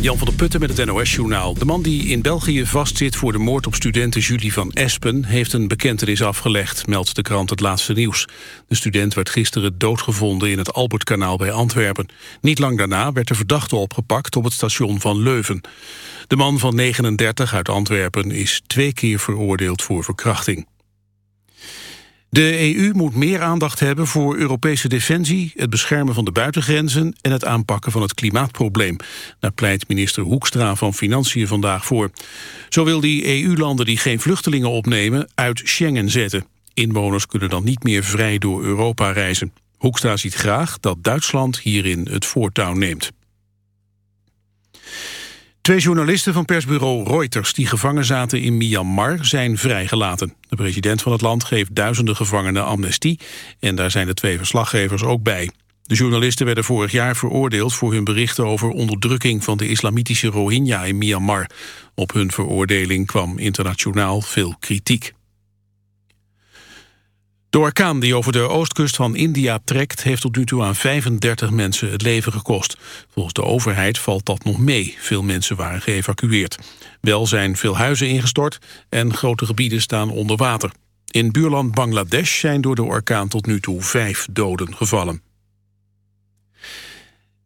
Jan van der Putten met het NOS-journaal. De man die in België vastzit voor de moord op studenten Julie van Espen... heeft een bekentenis afgelegd, meldt de krant Het Laatste Nieuws. De student werd gisteren doodgevonden in het Albertkanaal bij Antwerpen. Niet lang daarna werd de verdachte opgepakt op het station van Leuven. De man van 39 uit Antwerpen is twee keer veroordeeld voor verkrachting. De EU moet meer aandacht hebben voor Europese defensie, het beschermen van de buitengrenzen en het aanpakken van het klimaatprobleem. Daar pleit minister Hoekstra van Financiën vandaag voor. Zo wil die EU-landen die geen vluchtelingen opnemen uit Schengen zetten. Inwoners kunnen dan niet meer vrij door Europa reizen. Hoekstra ziet graag dat Duitsland hierin het voortouw neemt. Twee journalisten van persbureau Reuters die gevangen zaten in Myanmar zijn vrijgelaten. De president van het land geeft duizenden gevangenen amnestie en daar zijn de twee verslaggevers ook bij. De journalisten werden vorig jaar veroordeeld voor hun berichten over onderdrukking van de islamitische Rohingya in Myanmar. Op hun veroordeling kwam internationaal veel kritiek. De orkaan die over de oostkust van India trekt... heeft tot nu toe aan 35 mensen het leven gekost. Volgens de overheid valt dat nog mee. Veel mensen waren geëvacueerd. Wel zijn veel huizen ingestort en grote gebieden staan onder water. In buurland Bangladesh zijn door de orkaan tot nu toe vijf doden gevallen.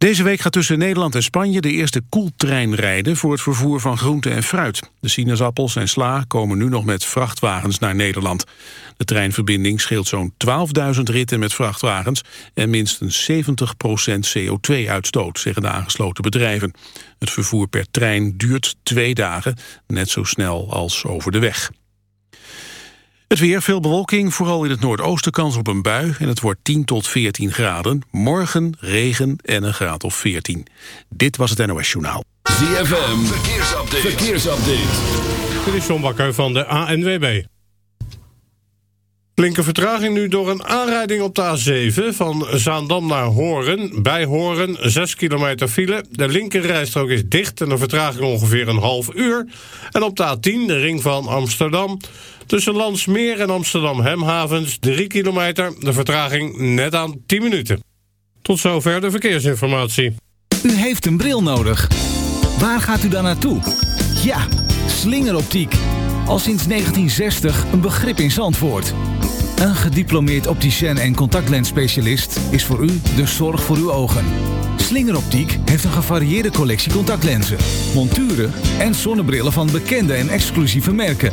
Deze week gaat tussen Nederland en Spanje de eerste koeltrein rijden voor het vervoer van groente en fruit. De sinaasappels en sla komen nu nog met vrachtwagens naar Nederland. De treinverbinding scheelt zo'n 12.000 ritten met vrachtwagens en minstens 70% CO2-uitstoot, zeggen de aangesloten bedrijven. Het vervoer per trein duurt twee dagen, net zo snel als over de weg. Het weer, veel bewolking, vooral in het noordoosten kans op een bui... en het wordt 10 tot 14 graden. Morgen regen en een graad of 14. Dit was het NOS Journaal. ZFM, verkeersupdate. verkeersupdate. Dit is John Bakker van de ANWB. Flinke vertraging nu door een aanrijding op de A7 van Zaandam naar Horen. Bij Horen 6 kilometer file. De linkerrijstrook is dicht en de vertraging ongeveer een half uur. En op de A10, de ring van Amsterdam... Tussen Landsmeer en Amsterdam-Hemhavens 3 kilometer. De vertraging net aan 10 minuten. Tot zover de verkeersinformatie. U heeft een bril nodig. Waar gaat u dan naartoe? Ja, slingeroptiek. Al sinds 1960 een begrip in Zandvoort. Een gediplomeerd opticien en contactlensspecialist is voor u de zorg voor uw ogen. Slingeroptiek heeft een gevarieerde collectie contactlenzen, monturen en zonnebrillen van bekende en exclusieve merken.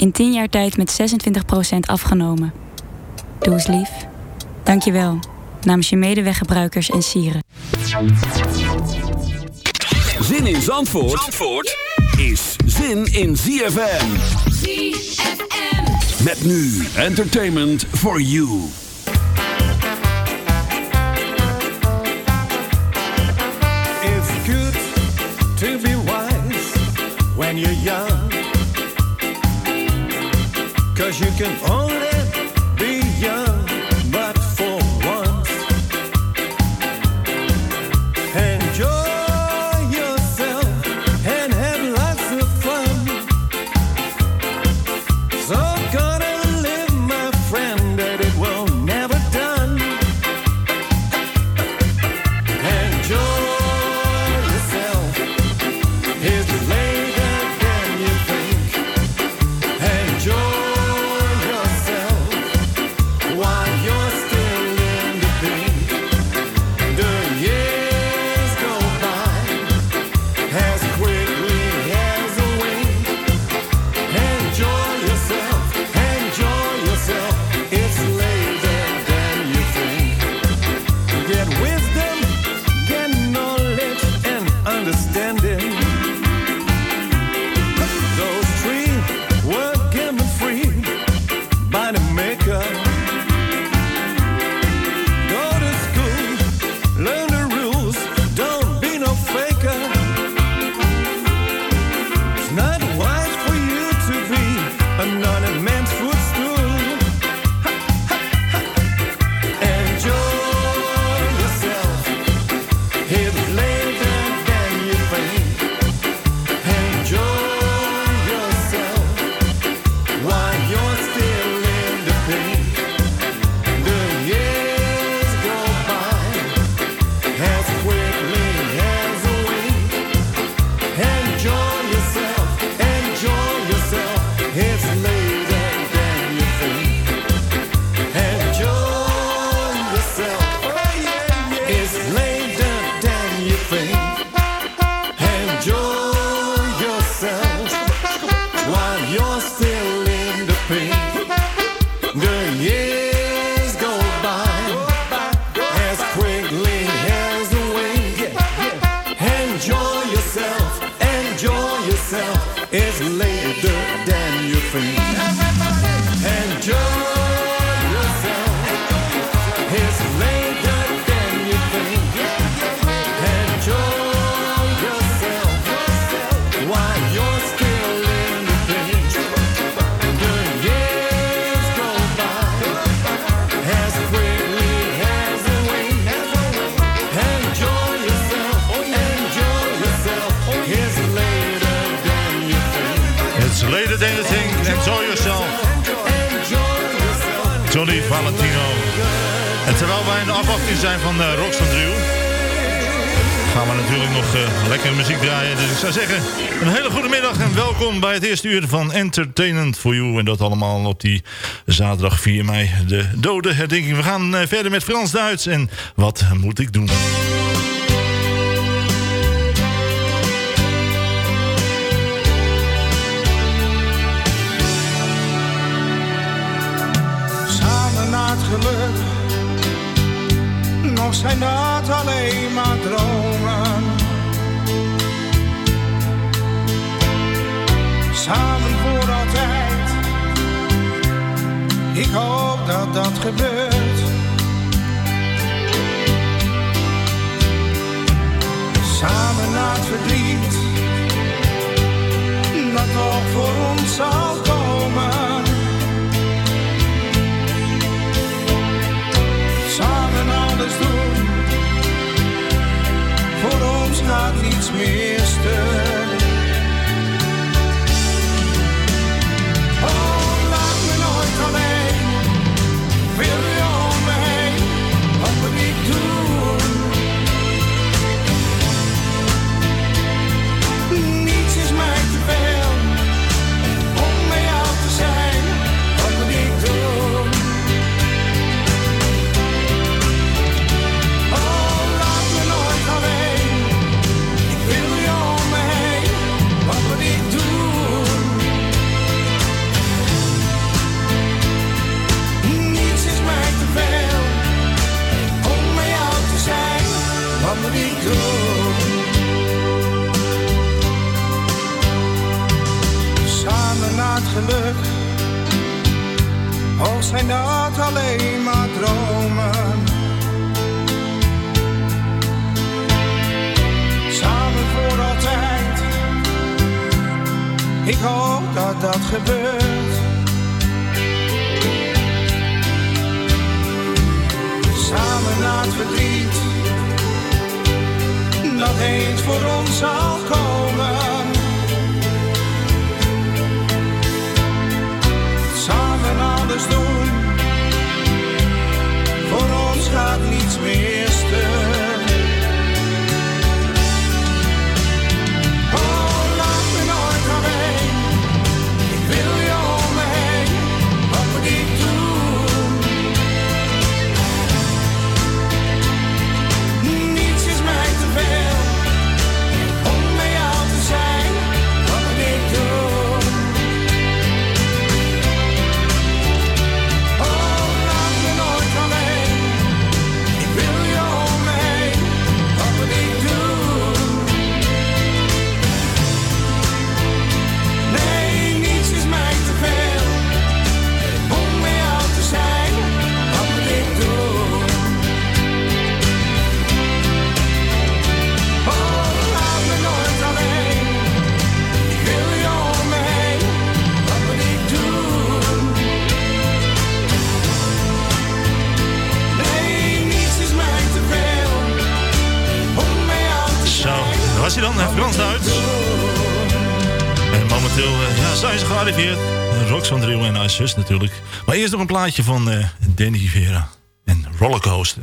in 10 jaar tijd met 26% afgenomen. Doe eens lief. Dank je wel. Namens je medeweggebruikers en sieren. Zin in Zandvoort, Zandvoort is zin in ZFM. ZFM. Met nu entertainment for you. It's good to be wise when you're young. Cause you can only be young. Johnny Valentino. En terwijl wij in de afwachting zijn van uh, Rox van Driel... gaan we natuurlijk nog uh, lekkere muziek draaien. Dus ik zou zeggen, een hele goede middag en welkom bij het eerste uur van Entertainment for You. En dat allemaal op die zaterdag 4 mei, de dode herdenking. We gaan uh, verder met Frans-Duits en wat moet ik doen? Zijn dat alleen maar dromen. Samen voor altijd. Ik hoop dat dat gebeurt. Samen naar het verdriet. Dat nog voor ons zal komen. Ons gaat niets meer stuk. Hè, Frans-Duits. En momenteel eh, ja, zijn ze gearriveerd. Rox van Driel en haar zus natuurlijk. Maar eerst nog een plaatje van eh, Danny Vera en Rollercoaster.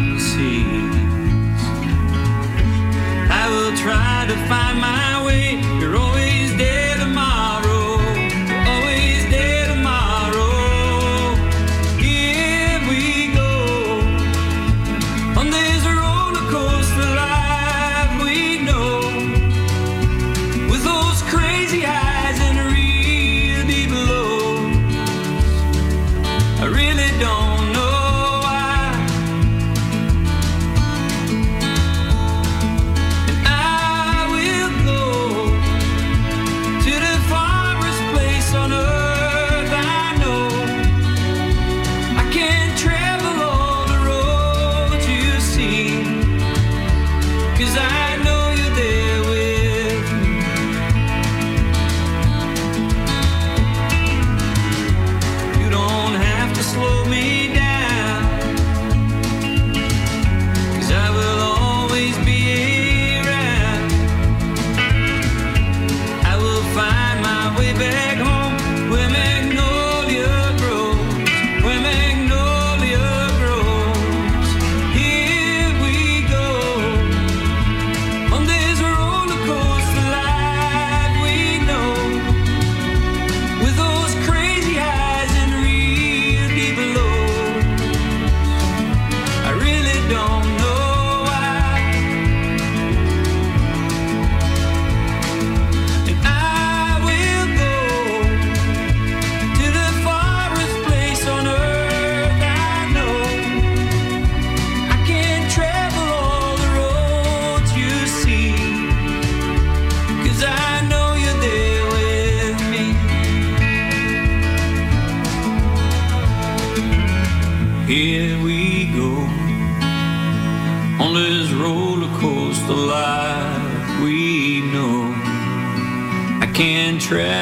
to find my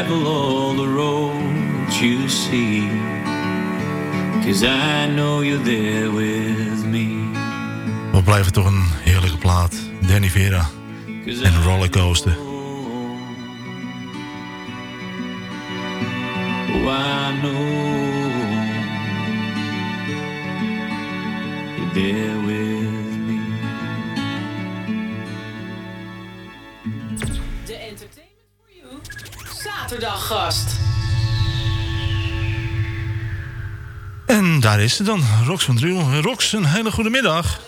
travel all the roads you see, cause I know you're there with me. We blijven toch een heerlijke plaat. Danny Vera en Rollercoaster. Oh, I know you're there daar is ze dan, Rox van Driel. Rox, een hele goede middag.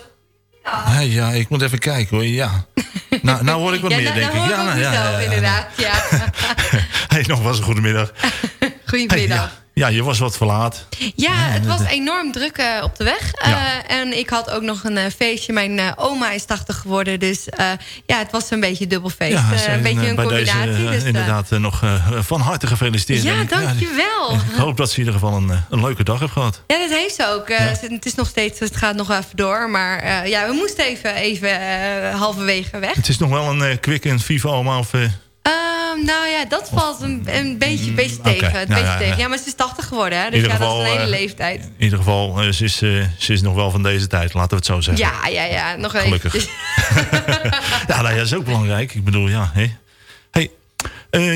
Ja. ja, ik moet even kijken hoor. Ja. Nou, nou hoor ik wat Ja, meer, nou, denk nou ik. nou, mezelf, inderdaad. Ja. Hey, nog was een goede middag. Goedemiddag. ja. Ja, je was wat verlaat. Ja, het was enorm druk eh, op de weg. Ja. Eh, en ik had ook nog een eh, feestje. Mijn oma is 80 geworden. Dus ja, het was een beetje dubbel feest. Ja, een beetje een combinatie. Deze, dus, inderdaad nog van harte gefeliciteerd. Ja, dankjewel. ik hoop dat ze in ieder geval een, een leuke dag heeft gehad. Ja, dat heeft ze ook. Het is nog steeds, het gaat nog even door. Maar ja, we moesten even, even halverwege weg. Het is nog wel een quick en viva oma of... eh, Ehm, nou ja, dat valt een, een beetje, beetje tegen. oké. Een Nou, beetje ja, tegen. ja. Maar ze is 80 geworden. Hè? Dus ja, dat is geval, een hele eh, leeftijd. in ieder geval, eh, ze, is, eh, ze is nog wel van deze tijd, laten we het zo zeggen. Ja, ja, ja. Nog Gelukkig. even. Ja, nou, ja, dat is ook belangrijk. Ik bedoel, ja. Hè. Hey,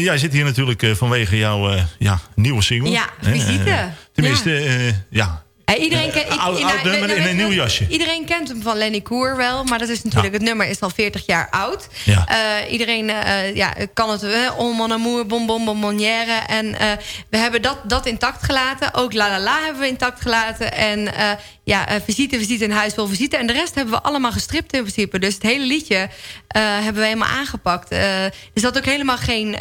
jij zit hier natuurlijk vanwege jouw ja, nieuwe single. Ja, visite. tenminste, ja. Iedereen kent, Een oud, ik- oud nou, nummer in een nieuw jasje. Iedereen kent hem van Lenny Koer wel, maar dat is natuurlijk, het nummer is al 40 jaar oud. Ja. Eh, iedereen eh, ja, kan het, uh, On mon amour, bon bon bonbonnière. En eh, we hebben dat, dat intact gelaten. Ook La La La hebben we intact gelaten. En eh, ja, eh, visite, visite in huis vol visite. En de rest hebben we allemaal gestript in principe. Dus het hele liedje eh, hebben we helemaal aangepakt. Eh, er zat ook helemaal geen...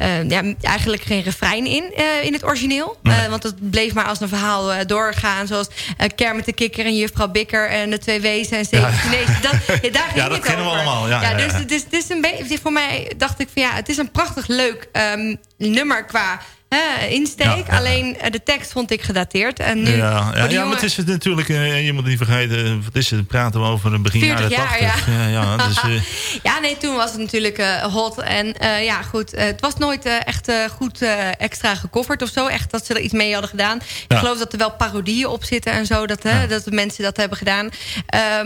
eh, eh, ja, eigenlijk geen refrein in, eh, in het origineel. Eh, want het bleef maar als een verhaal eh, doorgaan. Zoals Kermit de Kikker en Juffrouw Bikker... en de twee wezen en zeven Ja. Chinezen. Dat, ja, daar ging Ja, dat het kennen we allemaal. Ja, ja, dus het is een beetje... Voor mij dacht ik van ja, het is een prachtig leuk ehm, nummer qua hè, insteek. Ja. Alleen eh, de tekst vond ik gedateerd. En nu, ja, ja, voor ja, die maar het is het natuurlijk, je moet niet vergeten, wat is het, praten we over een begin 40 jaren jaar, 80. Ja, ja, dus, eh, ja, nee, toen was het natuurlijk eh, hot. En ja, goed, het was nooit echt goed extra gecoverd of zo. Echt dat ze er iets mee hadden gedaan. Ik geloof dat er wel parodieën op zitten en zo. Dat, hè, dat de mensen dat hebben gedaan.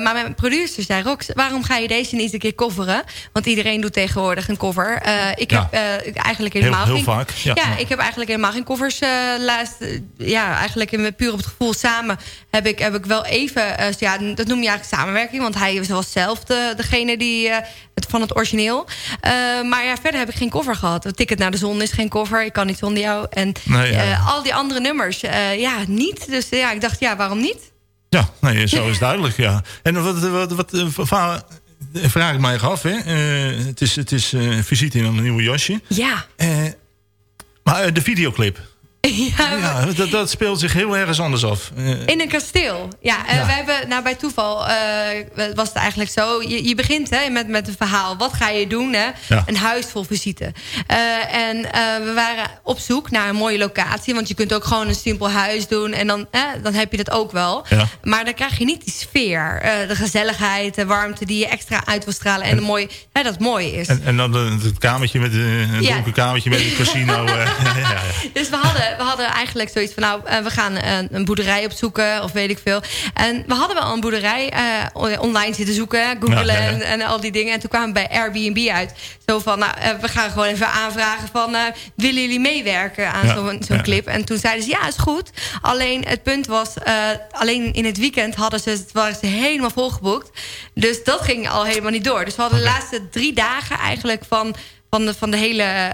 Maar mijn producer zei, Rox, waarom ga je deze niet een keer coveren? Want iedereen doet tegenwoordig een cover. Ik heb eigenlijk Heel- helemaal heel geen... vaak, ja. Ja, ik heb eigenlijk helemaal geen covers eh, laatst. eh, ja, eigenlijk in puur op het gevoel samen heb ik, heb ik wel even... eh, ja, dat noem je eigenlijk samenwerking. Want hij was zelf de, degene die, eh, het, van het origineel. Eh, maar ja, verder heb ik geen cover gehad. Ticket naar de zon is geen cover. Ik kan niet zonder jou. En ja. eh, al die andere nummers, eh, ja, niet. Dus ja, ik dacht, ja, waarom niet? ja, nee, zo is duidelijk, ja. En wat, wat, wat eh, vraag ik mij af, hè. Eh, het is, het is eh, visite in een nieuwe jasje. Ja. Maar eh, de videoclip, ja, ja, dat, dat speelt zich heel ergens anders af. Eh, In een kasteel. Ja, eh, Ja. we hebben, nou bij toeval eh, was het eigenlijk zo. Je, je begint hè, met, met een verhaal. Wat ga je doen? Hè? Ja. Een huis vol visite. En we waren op zoek naar een mooie locatie. Want je kunt ook gewoon een simpel huis doen. En dan, dan heb je dat ook wel. Maar dan krijg je niet die sfeer. de gezelligheid, de warmte die je extra uit wil stralen. En, de mooie, hè, dat mooi is. en, en dan het kamertje met een donker kamertje met een casino. ja, ja. Dus we hadden, we hadden eigenlijk zoiets van... nou, eh, we gaan eh, een boerderij opzoeken of weet ik veel. En we hadden wel een boerderij eh, online zitten zoeken, googlen Ja, ja, ja. En, en al die dingen. En toen kwamen we bij Airbnb uit. Zo van, nou, we gaan gewoon even aanvragen van... willen jullie meewerken aan zo'n clip? En toen zeiden ze, ja, is goed. Alleen het punt was, alleen in het weekend hadden ze, het waren ze helemaal volgeboekt. Dus dat ging al helemaal niet door. Dus we hadden de laatste drie dagen eigenlijk van... Van de, van de hele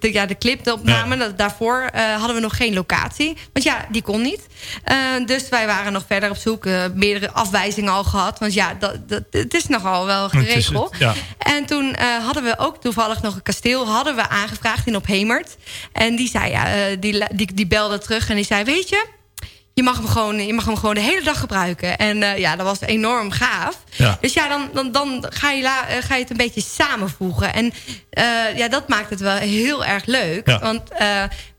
de, ja, de clip, de opname. Daarvoor eh, hadden we nog geen locatie. Want ja, die kon niet. Eh, dus wij waren nog verder op zoek. meerdere afwijzingen al gehad. Want ja, dat, dat, het is nogal wel het, geregeld. ja. En toen hadden we ook toevallig nog een kasteel hadden we aangevraagd in Ophemert. En die zei, ja, die, die, die belde terug en die zei, weet je, je mag hem gewoon, je mag hem gewoon de hele dag gebruiken. En eh, ja, dat was enorm gaaf. Ja. Dus ja, dan, dan, dan ga, je la, eh, ga je het een beetje samenvoegen. En eh, ja, dat maakt het wel heel erg leuk. Ja. Want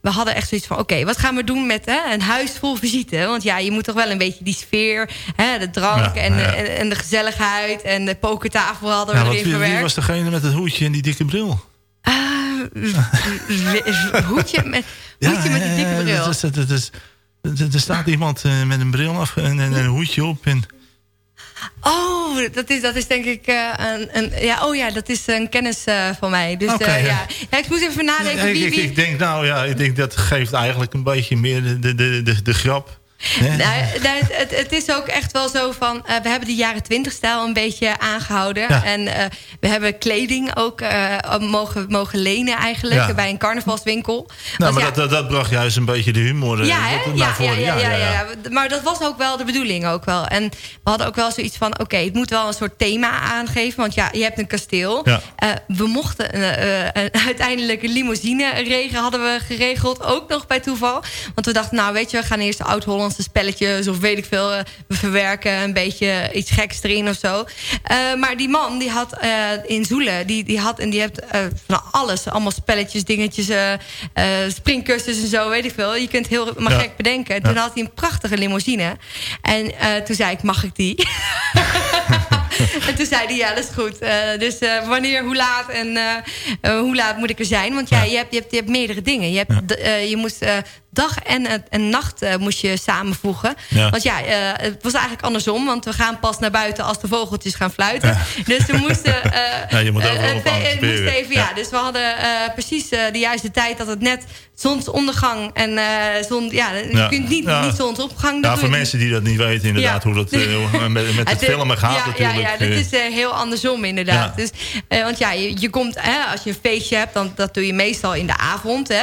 we hadden echt zoiets van... oké, wat gaan we doen met hè, een huis vol visite? Want ja, je moet toch wel een beetje die sfeer... Hè, de drank Ja, en, en, en de gezelligheid... en de pokertafel hadden we erin wie, wie verwerkt. was degene met het hoedje en die dikke bril? Hoedje met, hoedje met die dikke ja, bril. dat is- dat is- Er staat iemand eh, met een bril af en, en een hoedje op. En, Oh, dat is, dat is denk ik eh, een, een... Ja, oh ja, dat is een kennis eh, van mij. Dus ja. Ik moest even nadenken ik, wie... ik, wie... ik denk, nou ja, ik denk dat geeft eigenlijk een beetje meer de, de, de, de, de grap. Nou, nou, het, het is ook echt wel zo van... eh, we hebben de jaren twintig stijl een beetje aangehouden. Ja. En eh, we hebben kleding ook eh, mogen, mogen lenen eigenlijk... Ja. bij een carnavalswinkel. nou, maar ja, dat, dat, bracht juist een beetje de humor ja, hè? naar ja, ja, voren. ja, ja. Maar dat was ook wel de bedoeling ook wel. En we hadden ook wel zoiets van... oké, het moet wel een soort thema aangeven. Want ja, je hebt een kasteel. We mochten uiteindelijk een limousine regen hadden we geregeld. Ook nog bij toeval. Want we dachten, nou weet je, we gaan eerst de spelletjes... of weet ik veel, eh, we verwerken een beetje iets geks erin of zo. Eh, maar die man, die had eh, in Zoelen... die, die had en die heeft eh, van alles. Allemaal spelletjes, dingetjes, springkussens en zo, weet ik veel. Je kunt heel maar Ja. gek bedenken. Toen Ja. had hij een prachtige limousine. En toen zei ik, mag ik die? en toen zei hij, ja, dat is goed. Dus wanneer, hoe laat en hoe laat moet ik er zijn? Want ja, Je, hebt, je, hebt, je hebt meerdere dingen. Je, hebt, eh, je moest dag en, eh, en nacht eh, moest je samenvoegen. Ja. Want ja, eh, het was eigenlijk andersom. Want we gaan pas naar buiten als de vogeltjes gaan fluiten. Dus we moesten... eh, Ja, je moet moest even, ja. Dus we hadden precies de juiste tijd dat het net zonsondergang en zon... Ja, je kunt niet, niet zonsopgang. Ja, voor mensen die dat niet weten inderdaad, hoe dat met, met het filmen gaat ja, natuurlijk. Ja, ja dat is heel andersom inderdaad. Ja. Dus, want ja, je, je komt, hè, als je een feestje hebt, dan dat doe je meestal in de avond. Hè,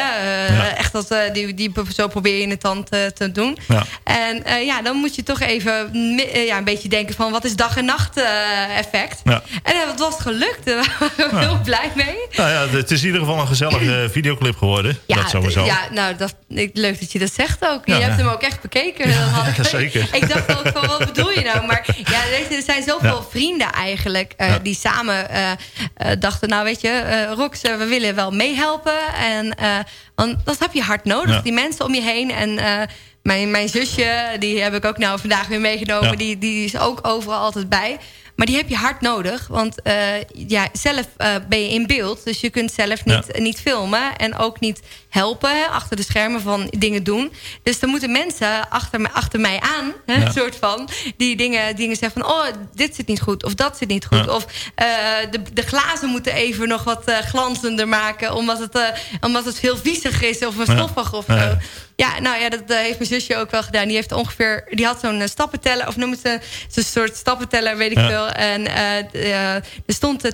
Ja. Echt dat, die, die, zo probeer je het dan te, te doen. Ja. En eh, ja, dan moet je toch even eh, ja, een beetje denken van wat is dag en nacht eh, effect. Ja. En eh, het was gelukt. Daar waren we Ja. heel blij mee. Nou ja, het is in ieder geval een gezellige videoclip geworden. dat sowieso. Ja, nou, dat, leuk dat je dat zegt ook. Ja, je hebt ja. hem ook echt bekeken. Dat had- ja, zeker. Ik dacht ook van, wat bedoel je nou? Maar ja, weet je, er zijn zoveel Ja. vrienden eigenlijk... eh, Ja. die samen eh, eh, dachten, nou weet je... eh Rox, eh, we willen wel meehelpen. En eh, want dat heb je hard nodig. Ja. Die mensen om je heen. En eh, mijn, mijn zusje, die heb ik ook nou vandaag weer meegenomen. Ja. Die, die is ook overal altijd bij. Maar die heb je hard nodig. Want eh, ja, zelf eh, ben je in beeld. Dus je kunt zelf niet, niet filmen. En ook niet helpen hè, achter de schermen van dingen doen. Dus er moeten mensen achter, me, achter mij aan. Hè, Ja. soort van. Die dingen, dingen zeggen van... Oh, dit zit niet goed. Of dat zit niet goed. Ja. Of eh, de, de glazen moeten even nog wat glanzender maken. Omdat het, omdat het heel viezig is. Of Ja. stoffig of zo. Ja. Nou ja, dat eh, heeft mijn zusje ook wel gedaan. Die heeft ongeveer, die had zo'n eh, stappenteller, of noem het ze, zo'n soort stappenteller, weet ik Ja. veel. En eh, er stond eh,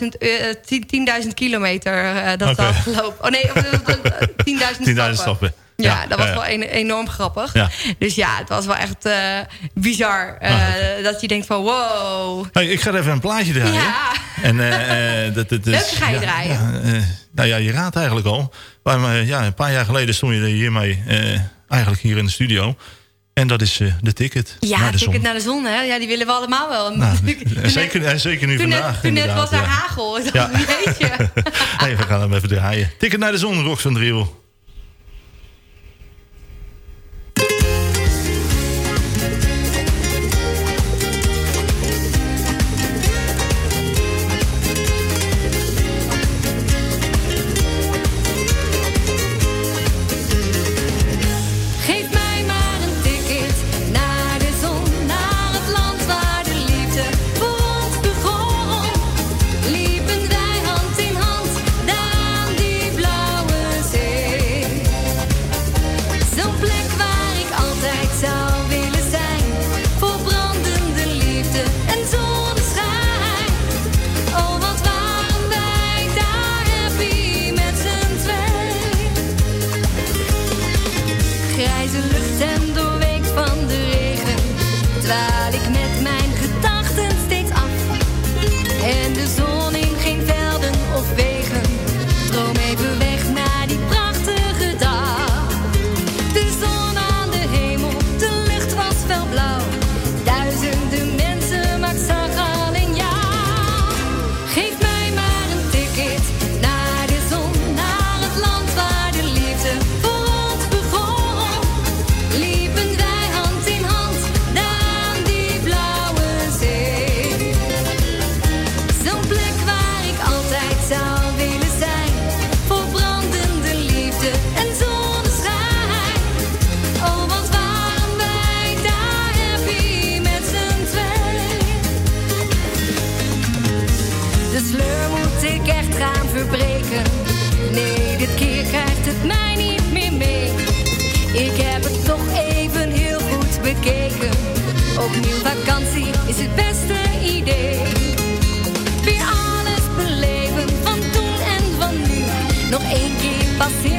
10.000 eh, 10 10.000 kilometer dat had gelopen. Oh nee, of, eh, eh, 10.000 10.000 stappen. stappen. Ja, dat was wel een- enorm grappig. Dus ja, het was wel echt eh, bizar. eh, Ah, Dat je denkt van wow. Hey, ik ga even een plaatje draaien. Ja. En, eh, dat, dat Welke ga je draaien? nou ja, je raadt eigenlijk al. Maar, ja, een paar jaar geleden stond je hiermee eigenlijk hier in de studio. En dat is de ticket Ja, naar de ticket zon. naar de zon, hè? Ja, die willen we allemaal wel. Nou, zeker, en zeker nu toen net, vandaag. toen net was er ja. hagel. Ik Ja. dacht, Weet je. Hey, we gaan hem even draaien. Ticket naar de zon, Rox van Driel. Opnieuw vakantie is het beste idee. Weer alles beleven van toen en van nu. Nog één keer passeert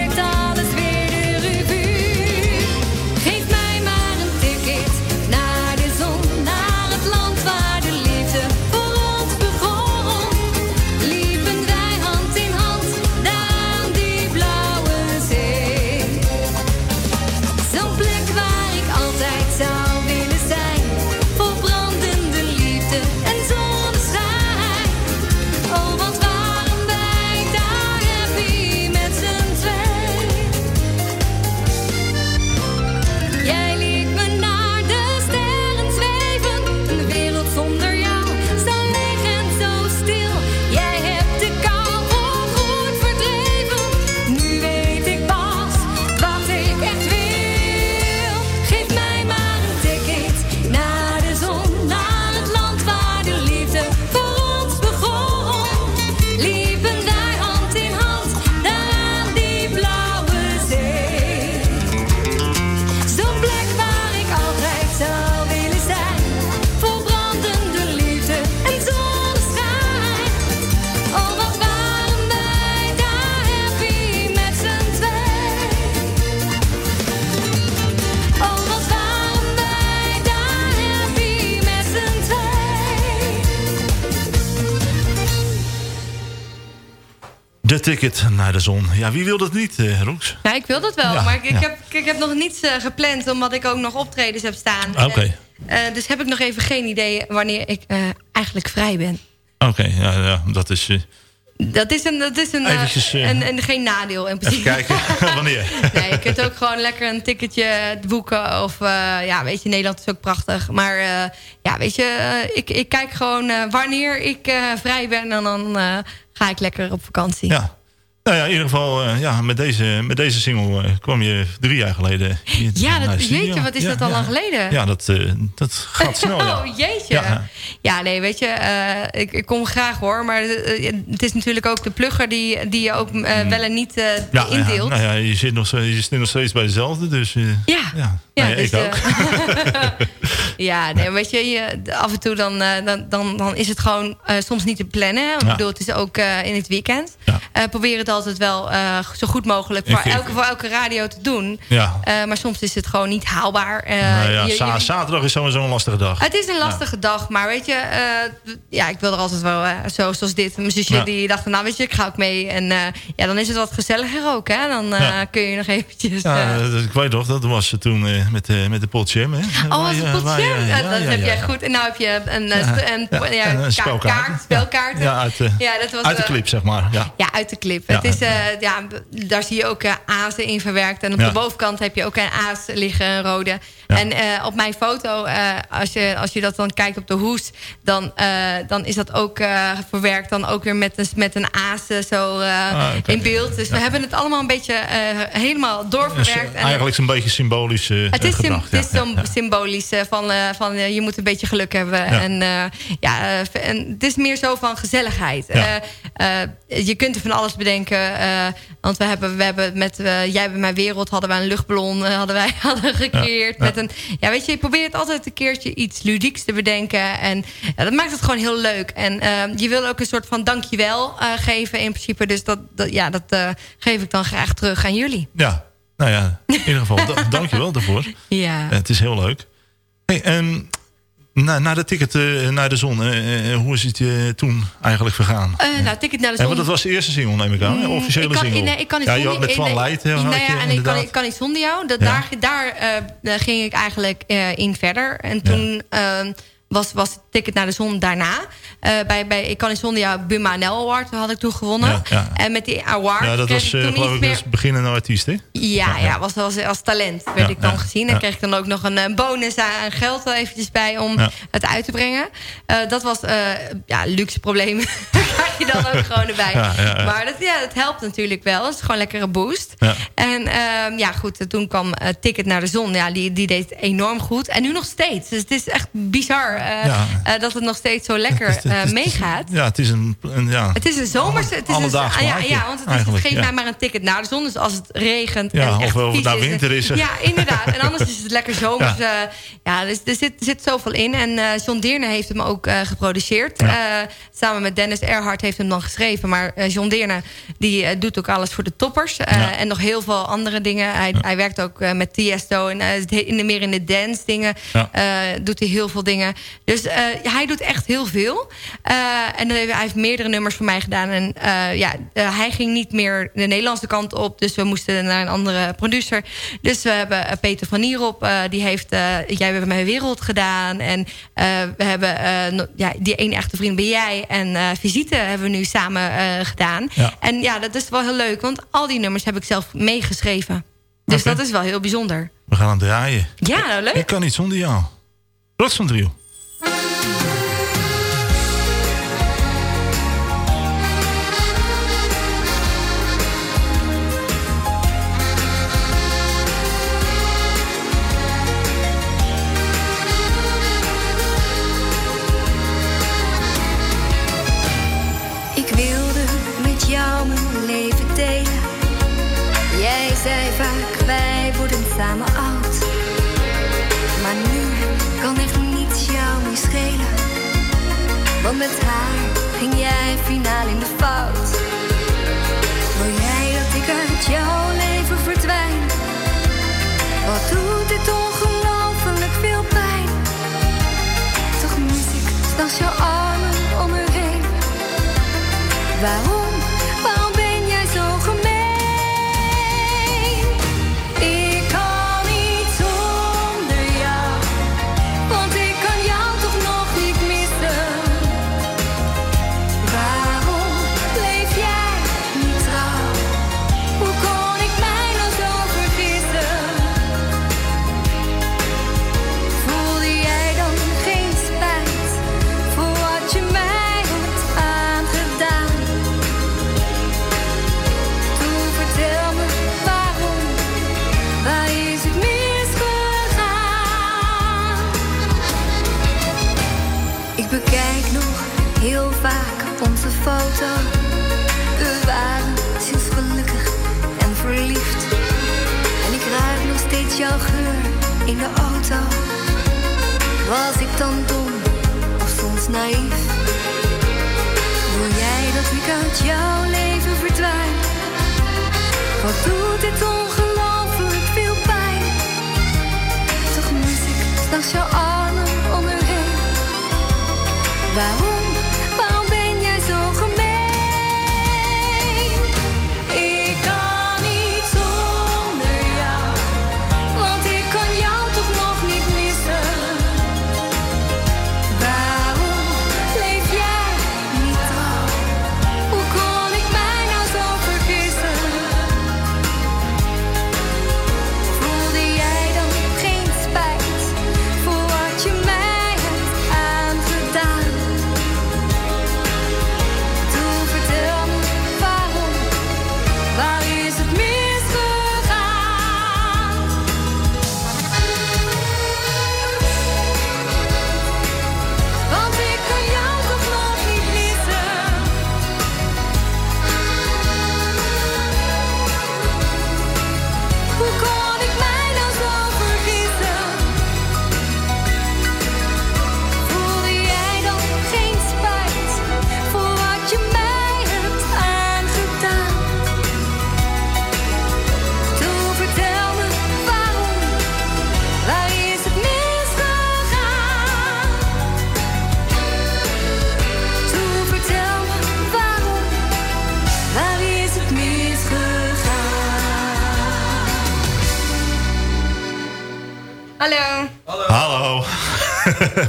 De ticket naar de zon. Ja, wie wil dat niet, eh, Rox? Ja, ik wil dat wel, Ja, maar ik, heb, ik heb nog niets eh, gepland... omdat ik ook nog optredens heb staan. Oké. Eh, dus heb ik nog even geen idee wanneer ik eigenlijk vrij ben. Oké, ja, ja, dat is... Dat is, een, dat is een, Eventjes, een, een- geen nadeel in even principe. kijken, wanneer? Nee, je kunt ook gewoon lekker een ticketje boeken. Of ja, weet je, Nederland is ook prachtig. Maar ja, weet je, ik, ik kijk gewoon wanneer ik vrij ben. En dan ga ik lekker op vakantie. Ja. Nou ja, in ieder geval, eh, ja, met, deze, met deze single eh, kwam je drie jaar geleden Ja, dat, jeetje, wat is Ja, dat al ja. lang geleden? Ja, dat, eh, dat gaat snel, ja. Oh, jeetje. Ja, nee, weet je, ik, ik kom graag hoor. Maar het is natuurlijk ook de plugger die, die je ook eh, wel en niet indeelt. nou ja, je zit, nog, je zit nog steeds bij dezelfde, dus... Ja. ja. Ja, Nou dus, ik ook. ja, nee, weet je, je af en toe dan, eh, dan, dan, dan is het gewoon eh, soms niet te plannen. Ik Ja. bedoel, het is ook eh, in het weekend. Eh, probeer het altijd wel zo goed mogelijk voor ik- elke, voor elke radio te doen. Ja. Maar soms is het gewoon niet haalbaar. Nou ja, je- za- je- zaterdag is sowieso een lastige dag. het is een lastige dag, maar weet je, ja, ik wil er altijd wel, zo, zoals dit. Mijn zusje Ja. die dacht, nou weet je, ik ga ook mee. En ja, dan is het wat gezelliger ook, hè. Dan Ja. kun je nog eventjes... Ja, dat- ik weet toch, dat was het toen met, de met de pot jam, hè? Oh, waar je- Ja, ja, dat heb jij goed. En nou heb je een, eh, Ja, een, een ka- spelkaart. kaart, spelkaarten. Ja, uit, de, Ja, dat was, uit de eh, clip, zeg maar. Ja. Ja, uit de clip. Het is, eh, ja, daar zie je ook eh, azen in verwerkt. En op de bovenkant heb je ook een aas liggen, een rode. En eh, op mijn foto, eh, als, je, als je dat dan kijkt op de hoes... dan, eh, dan is dat ook verwerkt dan ook weer met een, met een aas zo Ah, in beeld. Dus we hebben het allemaal een beetje helemaal doorverwerkt. En eigenlijk een beetje symbolisch het is, sym- gebracht. het is ja, zo ja. symbolisch van, van je moet een beetje geluk hebben. En, ja, en het is meer zo van gezelligheid. Je kunt er van alles bedenken. want we hebben, we hebben met Jij bent mijn wereld hadden wij een luchtballon hadden wij hadden gecreëerd. Met ja, weet je, je probeert altijd een keertje iets ludieks te bedenken. En ja, dat maakt het gewoon heel leuk. En eh, je wil ook een soort van dankjewel eh geven in principe. Dus dat, dat, ja, dat eh, geef ik dan graag terug aan jullie. Ja, nou ja, in ieder geval, da- dank je wel daarvoor. Ja. Het is heel leuk. Hey, en na, na de ticket eh, naar de zon, eh, eh, hoe is het je toen eigenlijk vergaan? Nou, Ticket naar de Ja, Zon. want dat was de eerste single, neem ik aan. hè? Mm, Officiële ik kan, single. Nee, ik kan niet ja, je zonder- had met Van nee, Leijt, hè, nou ja, en ik kan, inderdaad. ik kan niet zonder jou. Dat, Ja. Daar, daar ging ik eigenlijk in verder. En toen eh, was, was het ticket naar de zon daarna. Eh, bij, bij Ik kan niet zonder jou, Buma NL Award had ik toen gewonnen. Ja, ja. En met die award Ja, dat kreeg was ik eh, toen geloof ik meer... als beginnende artiest, hè? Ja, ja, was als, als talent werd ik dan gezien. En kreeg ik dan ook nog een eh, bonus aan geld er eventjes bij om het uit te brengen. Dat was ja, luxe probleem. Daar krijg je dan ook gewoon erbij. Maar dat, ja, dat helpt natuurlijk wel. Het is gewoon een lekkere boost. En ehm, ja, goed, toen kwam Ticket naar de Zon. Ja, die, die deed enorm goed. En nu nog steeds. Dus het is echt bizar Ja. Eh, dat het nog steeds zo lekker eh, meegaat. Ja, het is een... een ja. Het is een zomerse... Het is een, alledaags ah, ja, want het, is, het geeft ja. mij maar een ticket naar de zon. Dus als het regent Ja, en echt of het nou winter is. Ja, inderdaad. En anders is het lekker zomers. Ja. Dus er zit, zit zoveel in. En John Deerne heeft hem ook geproduceerd. Samen met Dennis Erhard heeft hem dan geschreven. Maar John Deerne die, doet ook alles voor de toppers. En nog heel veel andere dingen. Hij, hij werkt ook met Tiesto. En in de, meer in de dance dingen. Doet hij heel veel dingen. Dus hij doet echt heel veel. Eh, en dan heeft- hij heeft meerdere nummers voor mij gedaan. En eh, ja, eh, hij ging niet meer de Nederlandse kant op. Dus we moesten naar een andere producer. Dus we hebben eh, Peter van Nierop. eh, die heeft eh, Jij bent mijn wereld gedaan. En eh, we hebben eh, no- ja, Die één echte vriend ben jij. En eh, Visite hebben we nu samen eh, gedaan. Ja. En ja, dat is wel heel leuk. Want al die nummers heb ik zelf meegeschreven. Dus dat is wel heel bijzonder. We gaan aan het draaien. Ja, nou leuk. Ik kan niet zonder jou. Rots van Driel. Want met haar ging jij finaal in de fout. Wil jij dat ik uit jouw leven verdwijn? Wat doet dit ongelooflijk veel pijn? Toch mis ik s'nachts jouw armen om me heen. Waarom, foto. We waren sinds gelukkig en verliefd. En ik ruik nog steeds jouw geur in de auto. Was ik dan dom of soms naïef? Wil jij dat ik uit jouw leven verdwijn? Wat doet dit ongelooflijk veel pijn? Toch mis ik s'nachts jouw armen om me heen. Waarom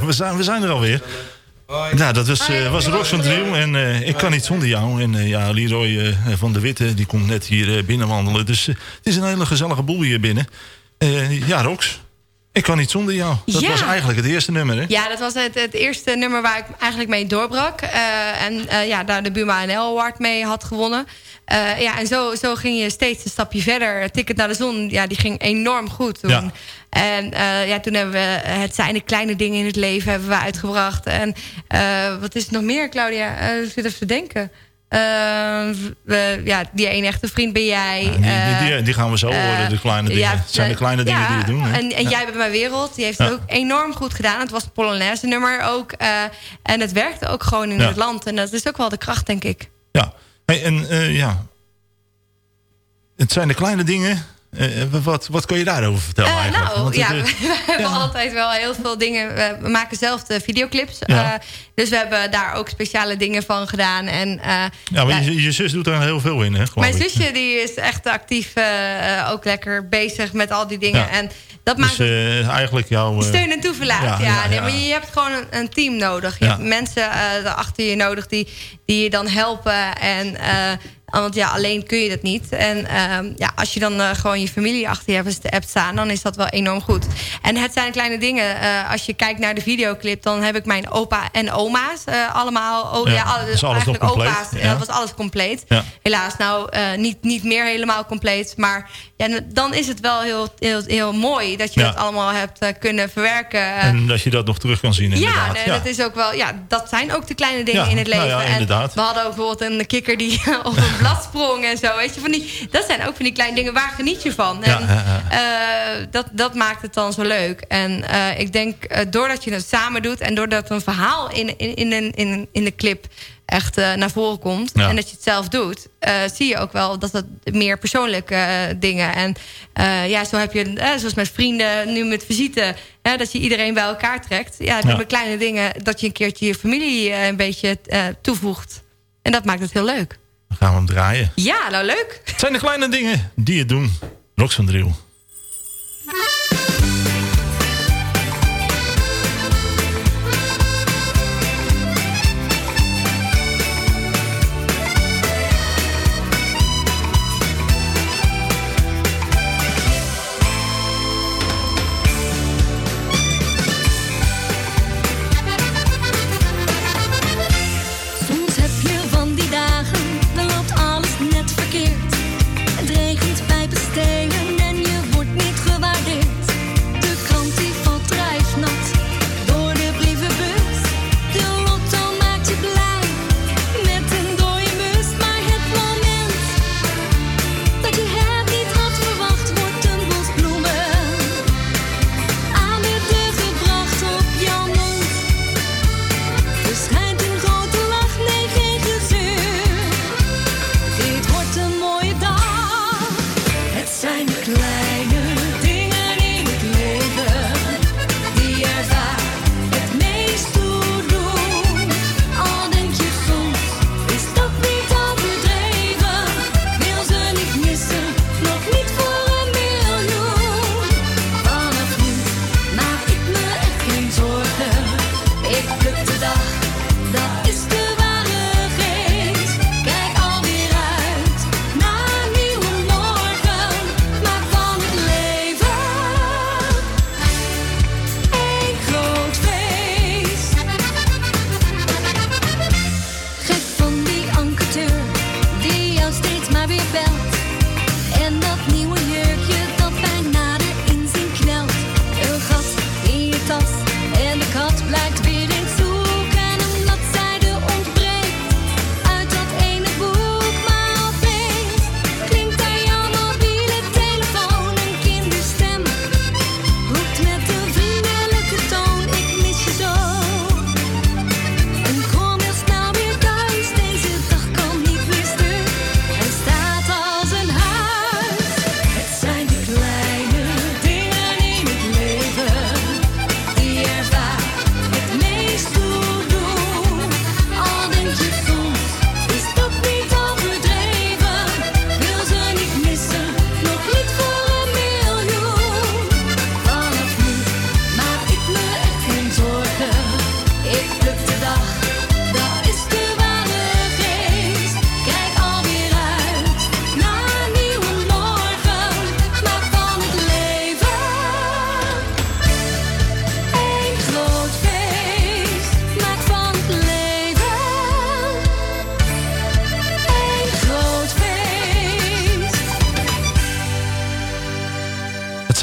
we, zijn, we zijn er alweer. Nou, dat was, eh, was Rox van Driel en eh, ik kan niet zonder jou. En eh, ja, Leroy van de Witte, die komt net hier binnenwandelen. Dus het is een hele gezellige boel hier binnen. Ja, Rox, ik kan niet zonder jou. Dat Ja. was eigenlijk het eerste nummer, hè? Ja, dat was het, het eerste nummer waar ik eigenlijk mee doorbrak. Eh, en eh, ja, daar de Buma NL Award mee had gewonnen. Eh, ja, en zo, zo ging je steeds een stapje verder. Ticket naar de zon, ja, die ging enorm goed toen. Ja. En ja, toen hebben we Het zijn de kleine dingen in het leven hebben we uitgebracht. En wat is het nog meer, Claudia? Ik zit even te denken. Eh, we, ja, die ene echte vriend ben jij. Die, Eh, die, die gaan we zo eh, horen, de kleine dingen. ja, het zijn de eh, kleine dingen die je doen, hè? En, en. Jij bent mijn wereld. Die heeft het ook enorm goed gedaan. Het was een Polonaise nummer ook. eh, en het werkte ook gewoon in het land. En dat is ook wel de kracht, denk ik. Ja, hey, en eh, ja. Het zijn de kleine dingen. Eh, wat, wat kun je daarover vertellen Eh, eigenlijk? nou, ja, we, eh, hebben altijd wel heel veel dingen. We, maken zelf de videoclips. Eh, dus we hebben daar ook speciale dingen van gedaan. En, eh, ja, maar je, je zus doet daar heel veel in, hè? mijn ik. zusje die is echt actief eh, eh, ook lekker bezig met al die dingen. En dat maakt Dus eh, eigenlijk jouw... eh, Steun en toeverlaat, ja. ja, ja, nee, ja. maar je, hebt gewoon een, een team nodig. Je hebt mensen eh achter je nodig die, die je dan helpen. En, eh, want ja, alleen kun je dat niet. En ehm, ja, als je dan eh, gewoon je familie achter je hebt, staan... dan is dat wel enorm goed. En het zijn kleine dingen. Eh, als je kijkt naar de videoclip... dan heb ik mijn opa en oma's eh, allemaal... Oh, Ja, ja, alle- is alles nog eigenlijk compleet, opa's. ja. Dat was alles compleet. Ja. Helaas nou niet, niet meer helemaal compleet. Maar ja, dan is het wel heel, heel, heel mooi... dat je Ja. dat allemaal hebt kunnen verwerken. En dat je dat nog terug kan zien, ja, inderdaad. nee, dat is ook wel. Ja, dat zijn ook de kleine dingen Ja, in het nou leven. ja, En inderdaad. we hadden ook bijvoorbeeld een kikker die op een blad sprong en zo. Weet je, van die, dat zijn ook van die kleine dingen. Waar geniet je van? Ja, En, ja, eh, dat, dat maakt het dan zo leuk. En eh, ik denk, eh, doordat je het samen doet en doordat een verhaal in, in, in, in, in de clip echt naar voren komt. Ja. En dat je het zelf doet. zie je ook wel dat het meer persoonlijke dingen. En ja, zo heb je, zoals met vrienden, nu met visite. dat je iedereen bij elkaar trekt. Ja, Ja. met kleine dingen. Dat je een keertje je familie een beetje toevoegt. En dat maakt het heel leuk. Dan gaan we hem draaien. Ja, nou leuk. Het zijn de kleine dingen die het doen. Rox van Driel.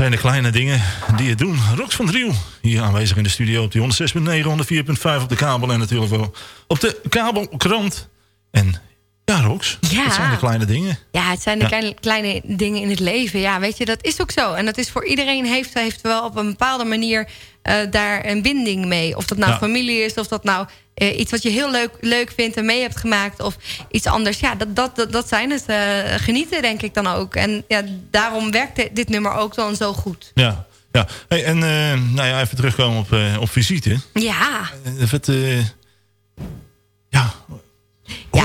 Zijn de kleine dingen die het doen. Rox van Driel, hier aanwezig in de studio op die 106.9, 104.5 op de kabel en natuurlijk wel op de kabelkrant. Ja, Ja. dat zijn de kleine dingen. Ja, het zijn de Ja. kleine, kleine dingen in het leven. Ja, weet je, dat is ook zo. En dat is voor iedereen heeft, heeft wel op een bepaalde manier eh, daar een binding mee. Of dat nou Ja. familie is, of dat nou eh, iets wat je heel leuk, leuk vindt en mee hebt gemaakt. Of iets anders. Ja, dat, dat, dat, dat zijn het. eh, genieten, denk ik dan ook. En ja, daarom werkt dit- nummer ook dan zo goed. Ja, ja. Hey, en nou ja, even terugkomen op, op visite. Ja, wat, eh,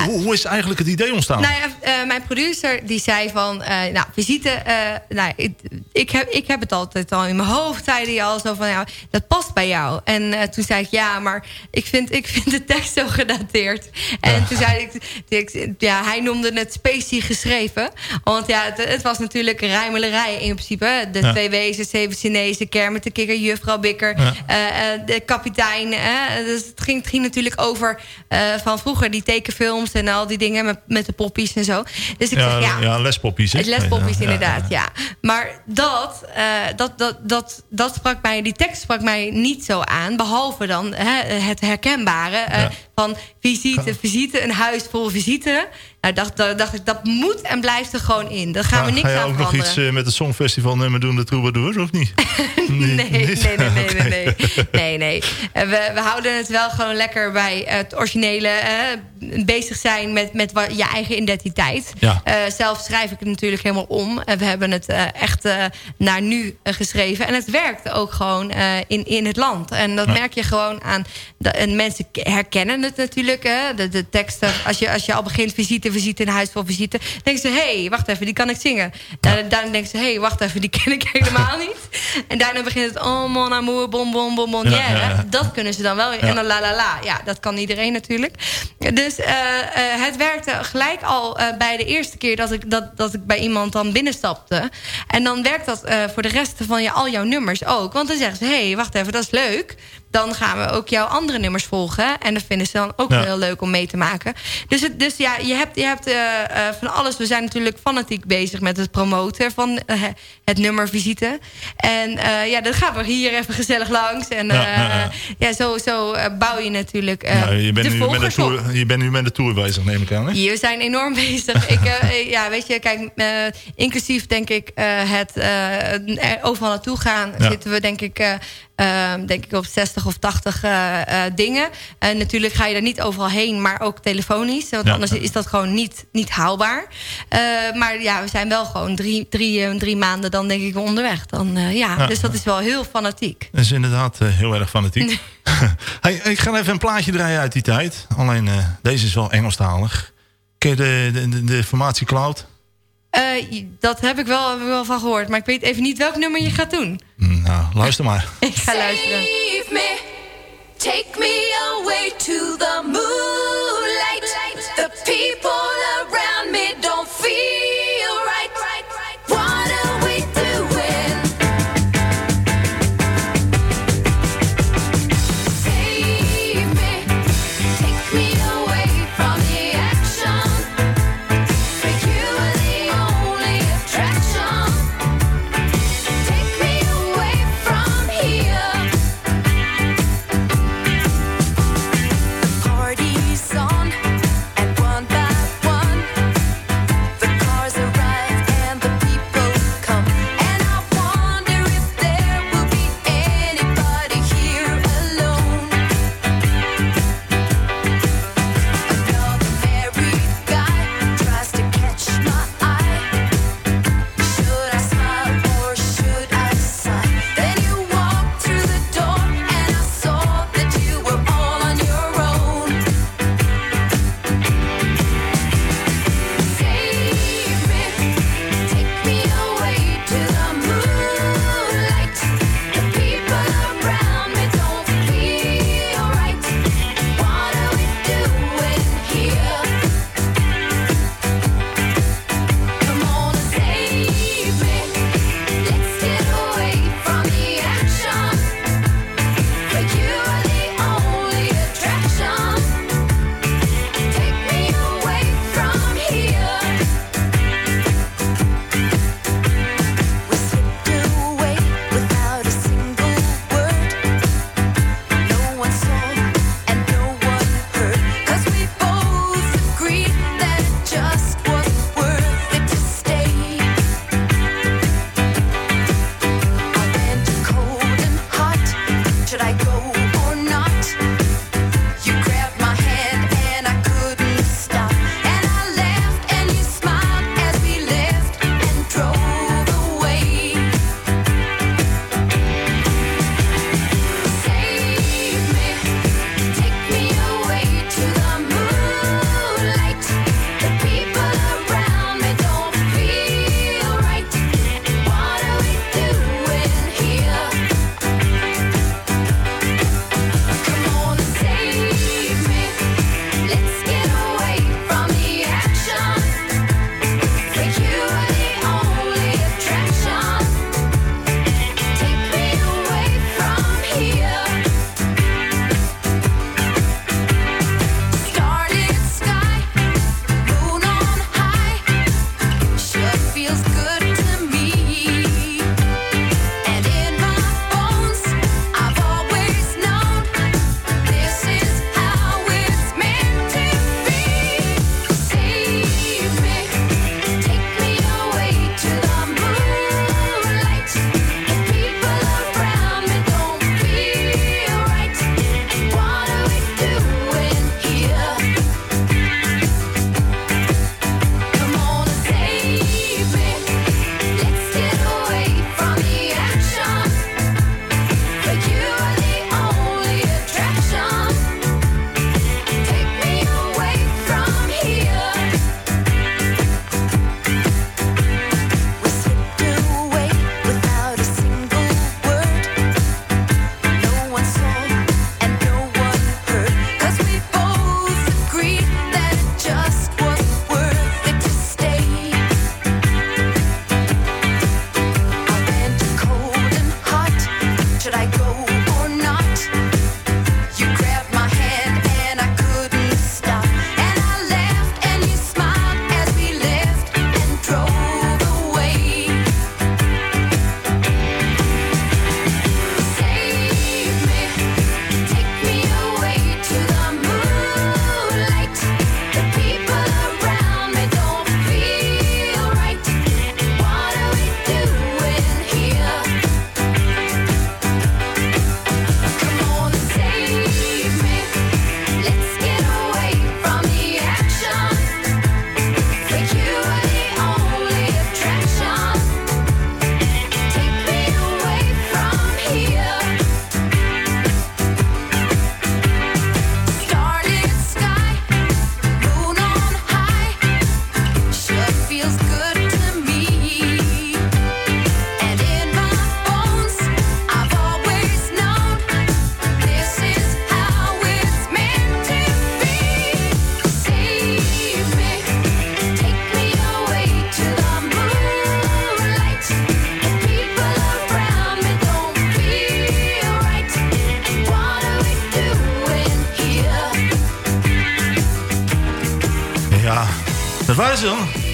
ja. Hoe, hoe, is eigenlijk het idee ontstaan? Nou ja, eh, mijn producer die zei van... eh, nou, visite... eh, nou, ik, ik, heb, ik heb het altijd al in mijn hoofd, zei hij al zo van... Ja, dat past bij jou. En toen zei ik, ja, maar ik vind, ik vind de tekst zo gedateerd. En toen zei ik, ik- ja, hij noemde het specie geschreven. Want ja, het, het was natuurlijk rijmelerij in principe. De twee wezens, zeven Chinezen, Kermit de Kikker, Juffrouw Bikker... De kapitein. dus het, ging, het ging natuurlijk over van vroeger die tekenfilms en al die dingen met, met de poppies en zo. Dus ik ja, zeg, ja, ja, lespoppies. het lespoppies Ja, inderdaad, ja. Maar dat, eh, dat, dat, dat, dat sprak mij, die tekst sprak mij niet zo aan. Behalve dan hè, het herkenbare eh, van visite, visite, een huis vol visite. Nou, dacht, dacht, ik, dat moet en blijft er gewoon in. Daar gaan we Ga- niks Ga je aan ook nog iets eh, met het Songfestival nummer doen, de Troubadours, of niet? Nee, nee, nee, nee, nee, nee, nee. Eh, We, we houden het wel gewoon lekker bij het originele. eh, bezig zijn met, met je eigen identiteit. Ja. Zelf schrijf ik het natuurlijk helemaal om. En we hebben het echt naar nu geschreven. En het werkt ook gewoon in, in het land. En dat merk je gewoon aan... En mensen herkennen het natuurlijk. De, de teksten. Als je, als je al begint visite, visite, een huis vol visite. denken ze, hé, hey, wacht even, die kan ik zingen. Daarna, daarna denken ze, hé, hey, wacht even, die ken ik helemaal niet. En daarna begint het, oh mon amour, bon bon bon bon Ja. Dat kunnen ze dan wel. En dan la la la. Ja, dat kan iedereen natuurlijk. Dus eh, eh, het werkte gelijk al eh, bij de eerste keer dat ik, dat, dat ik bij iemand dan binnenstapte. En dan werkt dat eh, voor de rest van je, al jouw nummers ook. Want dan zeggen ze, hé, hey, wacht even, dat is leuk. Dan gaan we ook jouw andere nummers volgen. En dat vinden ze dan ook Ja. heel leuk om mee te maken. Dus, het, dus ja, je hebt, je hebt eh, eh, van alles. We zijn natuurlijk fanatiek bezig met het promoten van eh, het nummer visite. En ja, dan gaan we hier even gezellig langs. En Ja, ja, zo, zo bouw je natuurlijk Nou, je, bent de nu met de op. tour, je bent nu met de tour bezig, neem ik aan. Hè? We zijn enorm bezig. ik, ja, weet je, kijk, inclusief denk ik het overal naartoe gaan... Ja. zitten we denk ik, uh, denk ik op 60 of 80 dingen. En natuurlijk ga je er niet overal heen, maar ook telefonisch. Want Ja. anders is dat gewoon niet, niet haalbaar. Uh, maar ja, we zijn wel gewoon drie, drie, drie maanden dan denk ik onderweg. Dan, ja, Ja. Dus dat is wel heel fanatiek. Dat is inderdaad eh, heel erg fanatiek. hey, ik ga even een plaatje draaien uit die tijd. Alleen eh, deze is wel Engelstalig. Ken je de, de, de, de formatie Cloud? Uh, dat heb ik, wel, heb ik wel van gehoord. Maar ik weet even niet welk nummer je gaat doen. Nou, luister maar. ik ga luisteren. Save me, take me away to the moonlight. The people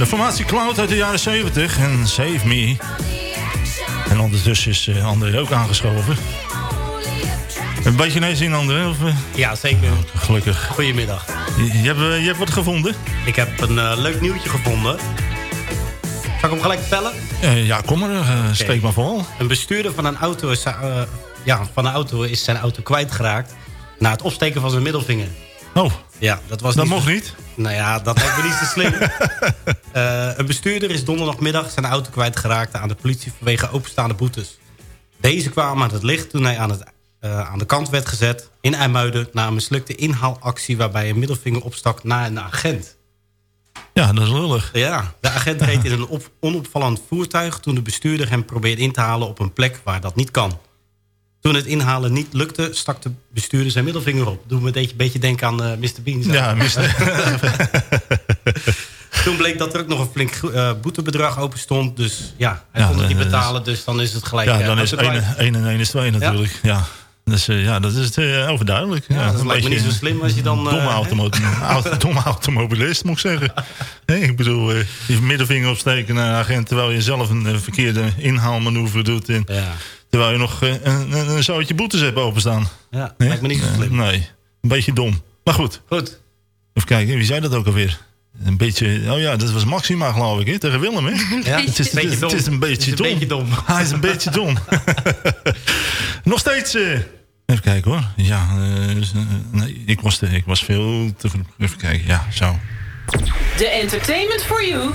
formatie Cloud uit de jaren 70 en Save Me. En ondertussen is eh, André ook aangeschoven. Een beetje nee zin, André? Of, eh? Ja, zeker. Gelukkig. Goedemiddag. Je, je hebt, eh, je hebt wat gevonden? Ik heb een leuk nieuwtje gevonden. Zal ik hem gelijk vertellen? Ja, kom maar. steek maar vol. Een bestuurder van een auto is, ja, van een auto is zijn auto kwijtgeraakt... na het opsteken van zijn middelvinger. Oh, ja, dat was dat niet mocht niet. Nou ja, dat lijkt me niet zo slim. Eh, een bestuurder is donderdagmiddag zijn auto kwijtgeraakt aan de politie vanwege openstaande boetes. Deze kwamen aan het licht toen hij aan, het, eh, aan de kant werd gezet in IJmuiden... na een mislukte inhaalactie waarbij een middelvinger opstak naar een agent. Ja, dat is lullig. Ja, de agent reed in een op- onopvallend voertuig... toen de bestuurder hem probeerde in te halen op een plek waar dat niet kan. Toen het inhalen niet lukte, stak de bestuurder zijn middelvinger op. Doe me een beetje, denken aan eh, Mr. Bean. Ja, Mr. Toen bleek dat er ook nog een flink eh, boetebedrag open stond. Dus ja, hij Ja, kon het niet is- betalen. Dus dan is het gelijk... Ja, eh, dan is auto 1 kwijt. en 1 is 2 natuurlijk. Ja. Dus eh, ja, dat is eh, overduidelijk. Ja, dat een lijkt me niet zo slim als je dan... eh, Domme, automo domme automobilist, moet ik zeggen. Nee, ik bedoel, eh, je middelvinger opsteken naar een agent... terwijl je zelf een eh, verkeerde inhaalmanoeuvre doet. En, Terwijl je nog eh, een, een, een zootje boetes hebt openstaan. Ja, Nee? lijkt me niet zo Eh, slim. nee, een beetje dom. Maar goed. Goed. Even kijken, wie zei dat ook alweer? Een beetje, oh ja, dat was Maxima geloof ik, hè? tegen Willem. Hè? Ja, het, is, beetje het, is een beetje Het is een dom. beetje dom. Hij is een beetje dom. Nog steeds. eh, even kijken hoor. Ja, dus, nee, ik, was te, ik was veel te. Even kijken, ja, zo. De Entertainment for You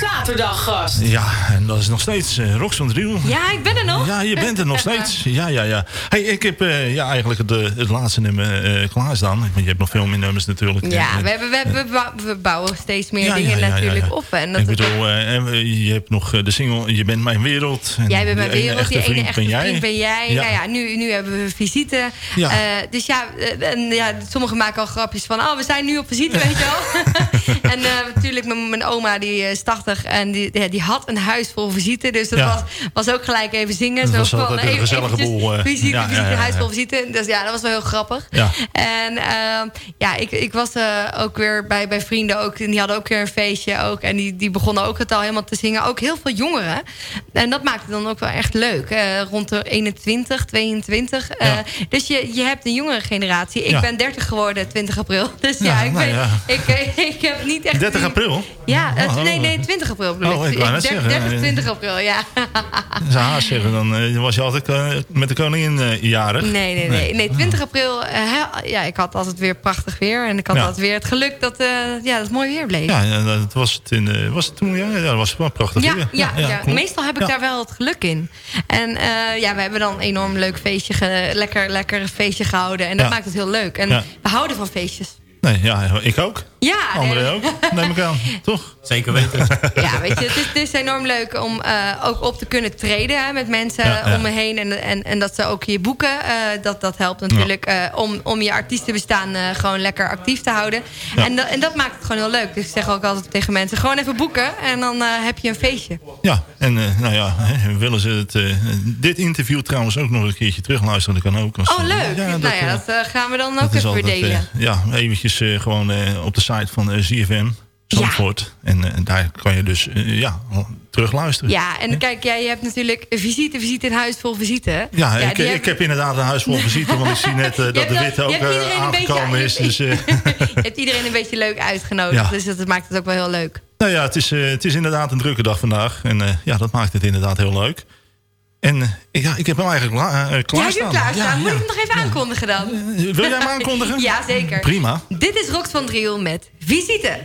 zaterdaggast. Ja, en dat is nog steeds eh Rox van Driel. Ja, ik ben er nog. Ja, je bent er nog steeds. Ja, ja, ja. Hey, ik heb eh, ja, eigenlijk het, eh, het laatste nummer eh klaarstaan. Want je hebt nog veel meer nummers natuurlijk. Ja, Eh, we, hebben, we, hebben, we bou- we bouwen steeds meer Ja, dingen ja, ja, ja, natuurlijk ja. op. En dat ik bedoel, eh, je hebt nog eh, de single Je bent mijn wereld. En Jij bent mijn wereld, die ene vriend echte ben jij. ben jij. Ja. Nou ja, nu, nu hebben we visite. Ja. Eh, dus ja, eh, en, ja, sommigen maken al grapjes van... oh, we zijn nu op visite, weet je wel. en eh, natuurlijk, mijn, mijn oma die is 80 en die, ja, die had een huis vol visite. Dus dat was, was ook gelijk even zingen. Dat Zo was van, een even- gezellige boel, eh, Visite, visite, huis vol visite. Dus ja, dat was wel heel grappig. Ja. En ehm, ja, ik, ik was eh, ook weer bij, bij vrienden ook. En die hadden ook weer een feestje ook. En die, die begonnen ook het al helemaal te zingen. Ook heel veel jongeren. En dat maakt het dan ook wel echt leuk. eh, rond de 21, 22. eh, dus je, je hebt een jongere generatie. Ik Ja. ben 30 geworden 20 april. Dus ja, Ja, ik, nou ben, ja. ik, eh, ik heb niet echt... 30 die- april? Ja, Oh, nee, nee, 20 april bedoel Oh, ik wou net 30, zeggen, 30, eh, 20 april, ja. Is haast zeggen, dan eh, was je altijd eh, met de koningin eh, jarig. Nee, nee, nee. nee 20 april, hè, ja, ik had altijd weer prachtig weer. En ik had Ja. altijd weer het geluk dat, ja, dat het mooi weer bleef. Ja, dat was het, in, was het toen? Ja, ja, dat was wel prachtig. Ja, weer. ja, ja, meestal heb ik daar wel het geluk in. En ja, we hebben dan een enorm leuk feestje, lekker, lekker feestje gehouden. En dat maakt het heel leuk. En we houden van feestjes. Nee, ja, ik ook. Ja, André nee. ook, neem ik aan. Toch? Zeker weten. Ja, weet je, het is, het is enorm leuk om eh, ook op te kunnen treden hè, met mensen Ja, ja. om me heen. En, en, en dat ze ook je boeken, eh, dat, dat helpt natuurlijk eh, om, om je artiestenbestaan eh, gewoon lekker actief te houden. Ja. En, dat, en dat maakt het gewoon heel leuk. Dus ik zeg ook altijd tegen mensen, gewoon even boeken en dan eh, heb je een feestje. Ja, en eh, nou ja, hè, willen ze het, eh, dit interview trouwens ook nog een keertje terugluisteren? Dat kan ook. Als, Oh, eh, leuk. ja, nou ja, eh, dat eh, gaan we dan ook even weer delen. eh, ja, eventjes eh, gewoon eh, op de site van eh, ZFM Zandvoort. En daar kan je dus ja, terugluisteren. Ja, en kijk, jij je hebt natuurlijk visite, visite in huis vol visite. Ja, ik, ik heb- heb inderdaad een huis vol visite, want ik zie net dat de witte ook beetje aangekomen aan- is. Dus, je hebt iedereen een beetje leuk uitgenodigd. Dus dat maakt het ook wel heel leuk. nou ja, het is, het is inderdaad een drukke dag vandaag. En ja, dat maakt het inderdaad heel leuk. En eh, ja, ik heb hem eigenlijk la- eh, Ja, heb klaarstaan. hem klaarstaan? Ja, Moet ja. ik hem nog even aankondigen dan? Wil jij hem aankondigen? ja, zeker. Prima. Dit is Rox van Driel met. Visite,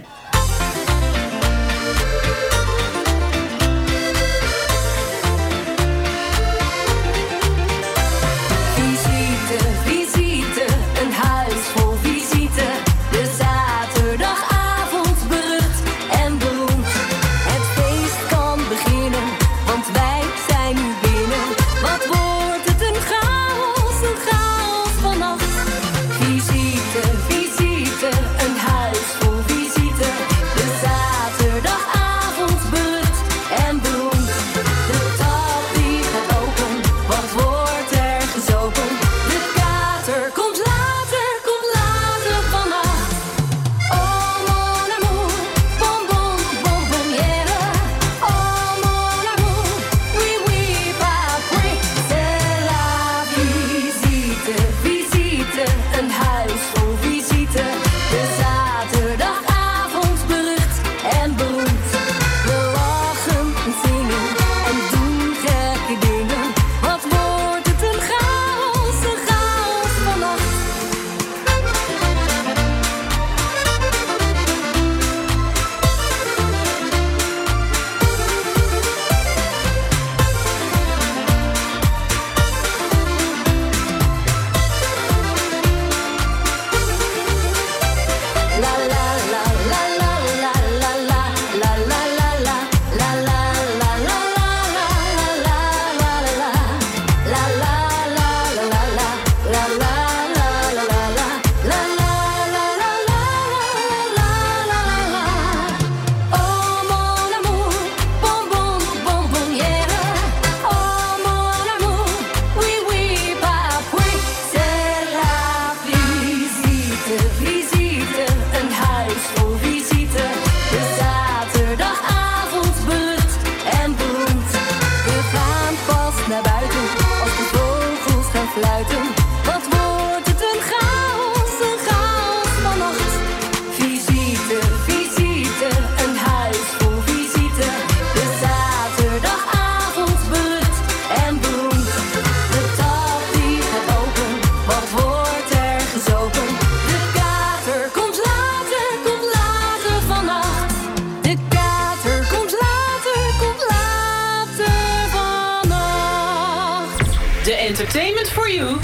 Entertainment for you.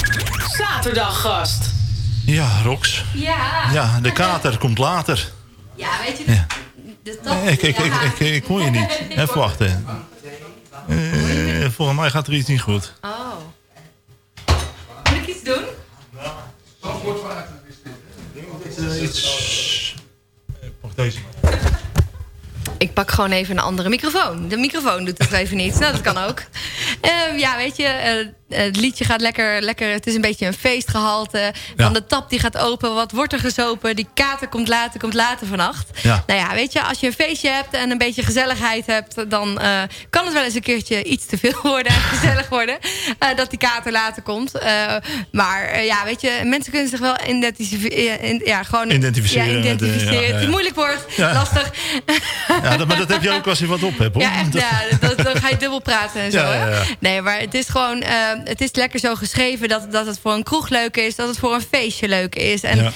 Zaterdaggast. Ja, Rox. Ja. Ja, de kater komt later. Ja, weet je... Ja. de top- Ik, ik, ik, ja. ik, ik hoor je niet. Even wachten. Eh, volgens mij gaat er iets niet goed. Oh. Moet ik iets doen? Iets... Pak deze. Ik pak gewoon even een andere microfoon. De microfoon doet het even niet. Nou, dat kan ook. Ehm, ja, weet je, eh, het liedje gaat lekker, lekker... Het is een beetje een feestgehalte. Van de tap die gaat open. Wat wordt er gezopen? Die kater komt later, komt later vannacht. Ja. Nou ja, weet je, als je een feestje hebt en een beetje gezelligheid hebt... dan eh, kan het wel eens een keertje iets te veel worden en gezellig worden. eh, dat die kater later komt. Eh, maar eh, ja, weet je, mensen kunnen zich wel identificeren. in- ja, gewoon, Identificeren Ja, eh, identificeren. ja. Het is moeilijk woord, Ja. lastig. Ja, dat, maar dat heb je ook als je wat op hebt, hoor. Ja, echt, Dat- ja, dan ga je dubbel praten en zo. Nee, maar het is gewoon... eh, het is lekker zo geschreven dat, dat het voor een kroeg leuk is... dat het voor een feestje leuk is. En Ja.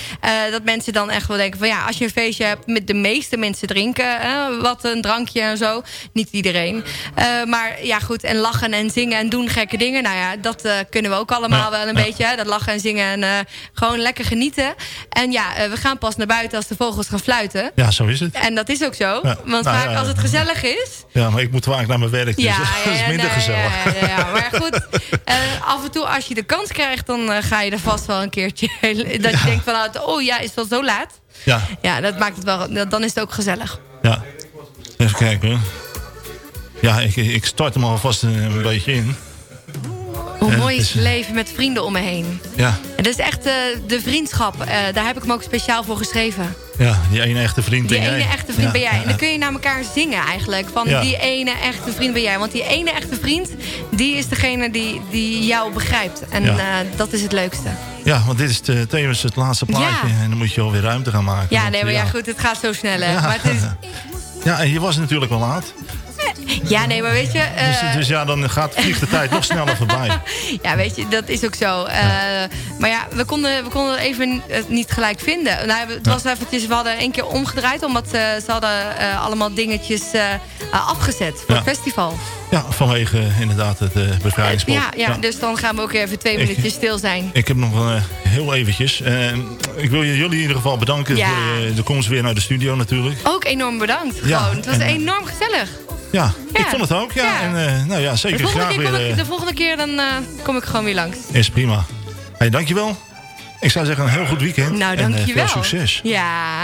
eh, dat mensen dan echt wel denken van... ja, als je een feestje hebt... met de meeste mensen drinken... wat een drankje en zo. Niet iedereen. Eh, maar ja, goed. En lachen en zingen en doen gekke dingen. Nou ja, dat eh, kunnen we ook allemaal Ja, wel een ja. beetje. Hè? Dat lachen en zingen en gewoon lekker genieten. En ja, we gaan pas naar buiten als de vogels gaan fluiten. Ja, zo is het. En dat is ook zo. Ja. Want Nou, vaak ja. als het gezellig is... Ja, maar ik moet vaak naar mijn werk, dus dat is minder gezellig. Ja, ja, ja. Maar goed, eh, af en toe als je de kans krijgt... dan eh, ga je er vast wel een keertje... dat je denkt van, ah, oh ja, is het wel zo laat? Ja, Ja, dat maakt het wel... dan is het ook gezellig. ja. Even kijken hoor. Ja, ik, ik start hem alvast een beetje in. Hoe Eh, mooi is het het leven met vrienden om me heen. Ja, En dat is echt eh, de vriendschap. eh, daar heb ik hem ook speciaal voor geschreven. ja, die ene echte vriend Die ben ene jij. echte vriend Ja, ben jij. ja, En dan kun je naar elkaar zingen eigenlijk. Van Ja. die ene echte vriend ben jij. Want die ene echte vriend, die is degene die, die jou begrijpt. En eh, dat is het leukste. Ja, want dit is de, tevens het laatste plaatje. En dan moet je alweer ruimte gaan maken. Ja, nee, maar ja, goed, het gaat zo snel. hè. Maar het is, Ja, en je was natuurlijk wel laat. Ja, nee, maar weet je... eh, Dus, dus ja, dan gaat vliegt de tijd nog sneller voorbij. Ja, weet je, dat is ook zo. Eh, Maar ja, we konden, we konden even het niet gelijk vinden. Nou, het was eventjes, we hadden één keer omgedraaid... omdat eh, ze hadden allemaal dingetjes afgezet voor Ja. het festival. Ja, vanwege inderdaad het bevrijdingspop. Ja, ja, dus dan gaan we ook even twee minuutjes stil zijn. Ik heb nog heel eventjes. ik wil jullie in ieder geval bedanken voor de komst weer naar de studio natuurlijk. Ook enorm bedankt. Ja, Gewoon. Het was en- enorm gezellig. Ja, Ja. ik vond het ook. Ja, Ja. En eh, nou ja, De zeker volgende, graag keer kom weer. ik, eh, de volgende keer dan, eh, kom ik gewoon weer langs. is prima. Hey, dankjewel. Ik zou zeggen een heel goed weekend. Nou, En, dankjewel. veel succes. Ja.